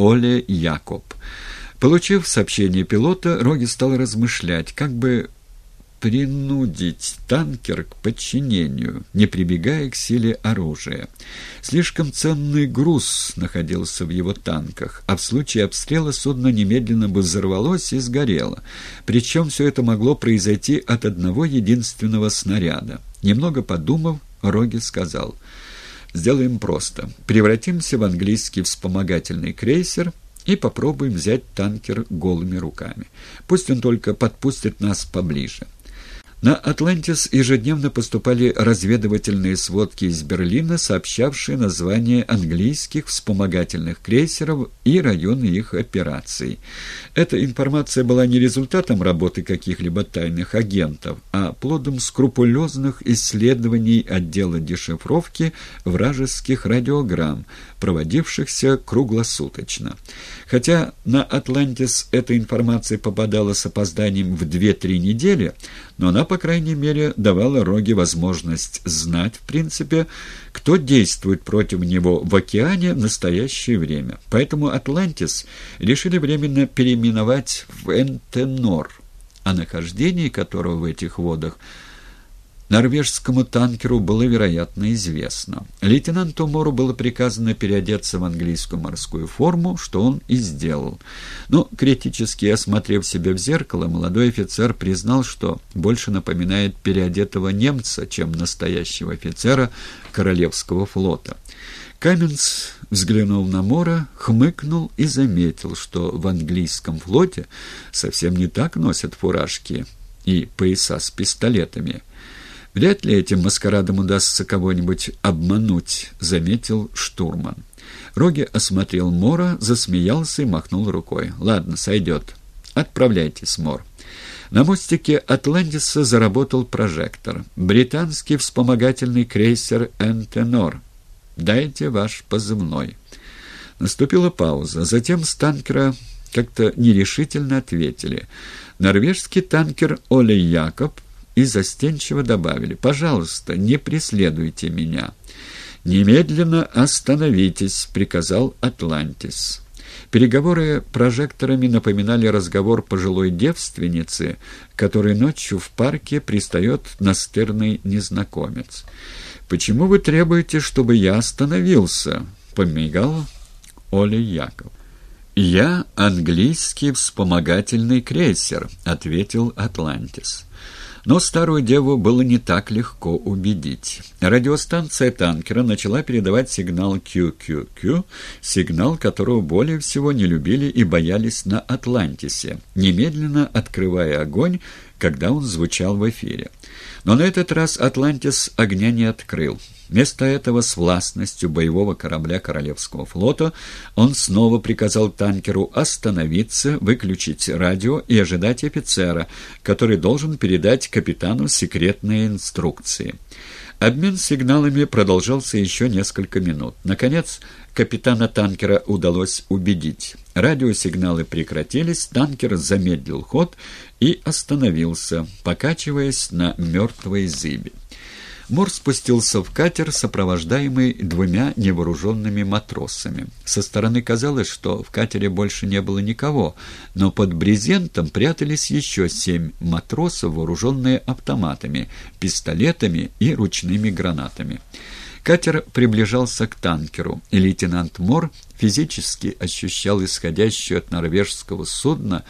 Оле Якоб. Получив сообщение пилота, Роги стал размышлять, как бы принудить танкер к подчинению, не прибегая к силе оружия. Слишком ценный груз находился в его танках, а в случае обстрела судно немедленно бы взорвалось и сгорело. Причем все это могло произойти от одного единственного снаряда. Немного подумав, Роги сказал, «Сделаем просто. Превратимся в английский вспомогательный крейсер» и попробуем взять танкер голыми руками. Пусть он только подпустит нас поближе. На «Атлантис» ежедневно поступали разведывательные сводки из Берлина, сообщавшие названия английских вспомогательных крейсеров и районы их операций. Эта информация была не результатом работы каких-либо тайных агентов, а плодом скрупулезных исследований отдела дешифровки вражеских радиограмм, проводившихся круглосуточно. Хотя на «Атлантис» эта информация попадала с опозданием в 2-3 недели, но она, по крайней мере, давала Роге возможность знать, в принципе, кто действует против него в океане в настоящее время. Поэтому «Атлантис» решили временно переименовать в «Энтенор», о нахождении которого в этих водах – Норвежскому танкеру было, вероятно, известно. Лейтенанту Мору было приказано переодеться в английскую морскую форму, что он и сделал. Но, критически осмотрев себя в зеркало, молодой офицер признал, что больше напоминает переодетого немца, чем настоящего офицера Королевского флота. Каменц взглянул на Мора, хмыкнул и заметил, что в английском флоте совсем не так носят фуражки и пояса с пистолетами. «Вряд ли этим маскарадам удастся кого-нибудь обмануть», — заметил штурман. Роги осмотрел Мора, засмеялся и махнул рукой. «Ладно, сойдет. Отправляйтесь, Мор». На мостике Атлантиса заработал прожектор. «Британский вспомогательный крейсер «Энтенор». Дайте ваш позывной». Наступила пауза. Затем с танкера как-то нерешительно ответили. Норвежский танкер «Оле Якоб» и застенчиво добавили «Пожалуйста, не преследуйте меня». «Немедленно остановитесь», — приказал Атлантис. Переговоры прожекторами напоминали разговор пожилой девственницы, которой ночью в парке пристает настырный незнакомец. «Почему вы требуете, чтобы я остановился?» — помигал Оля Яков. «Я английский вспомогательный крейсер», — ответил Атлантис. Но старую деву было не так легко убедить. Радиостанция танкера начала передавать сигнал QQQ, сигнал которого более всего не любили и боялись на Атлантисе, немедленно открывая огонь, когда он звучал в эфире. Но на этот раз Атлантис огня не открыл. Вместо этого с властностью боевого корабля Королевского флота он снова приказал танкеру остановиться, выключить радио и ожидать офицера, который должен передать капитану секретные инструкции. Обмен сигналами продолжался еще несколько минут. Наконец, капитана танкера удалось убедить. Радиосигналы прекратились, танкер замедлил ход и остановился, покачиваясь на мертвой зыбе. Мор спустился в катер, сопровождаемый двумя невооруженными матросами. Со стороны казалось, что в катере больше не было никого, но под брезентом прятались еще семь матросов, вооруженные автоматами, пистолетами и ручными гранатами. Катер приближался к танкеру, и лейтенант Мор физически ощущал исходящую от норвежского судна